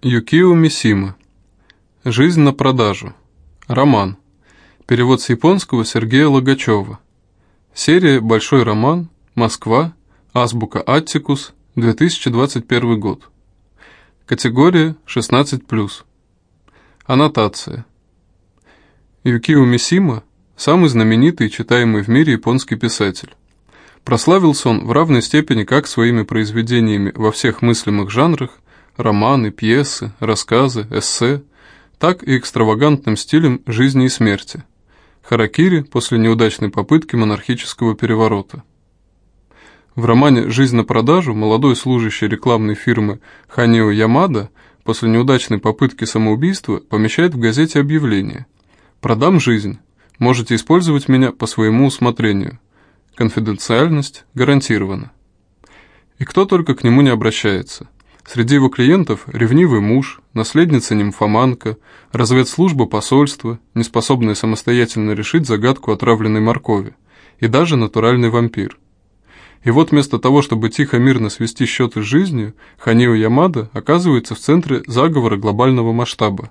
Юкио Мисима. Жизнь на продажу. Роман. Перевод с японского Сергея Логачева. Серия «Большой роман. Москва. Азбука Аттикус. 2021 год». Категория 16+. Аннотация. Юкио Мисима – самый знаменитый и читаемый в мире японский писатель. Прославился он в равной степени как своими произведениями во всех мыслимых жанрах, романы, пьесы, рассказы, эссе, так и экстравагантным стилем жизни и смерти. Харакири после неудачной попытки монархического переворота. В романе «Жизнь на продажу» молодой служащий рекламной фирмы Ханио Ямада после неудачной попытки самоубийства помещает в газете объявление «Продам жизнь. Можете использовать меня по своему усмотрению. Конфиденциальность гарантирована». И кто только к нему не обращается – Среди его клиентов ревнивый муж, наследница-нимфоманка, разведслужба посольства, неспособная самостоятельно решить загадку отравленной моркови, и даже натуральный вампир. И вот вместо того, чтобы тихо-мирно свести счеты с жизнью, Ханио Ямада оказывается в центре заговора глобального масштаба.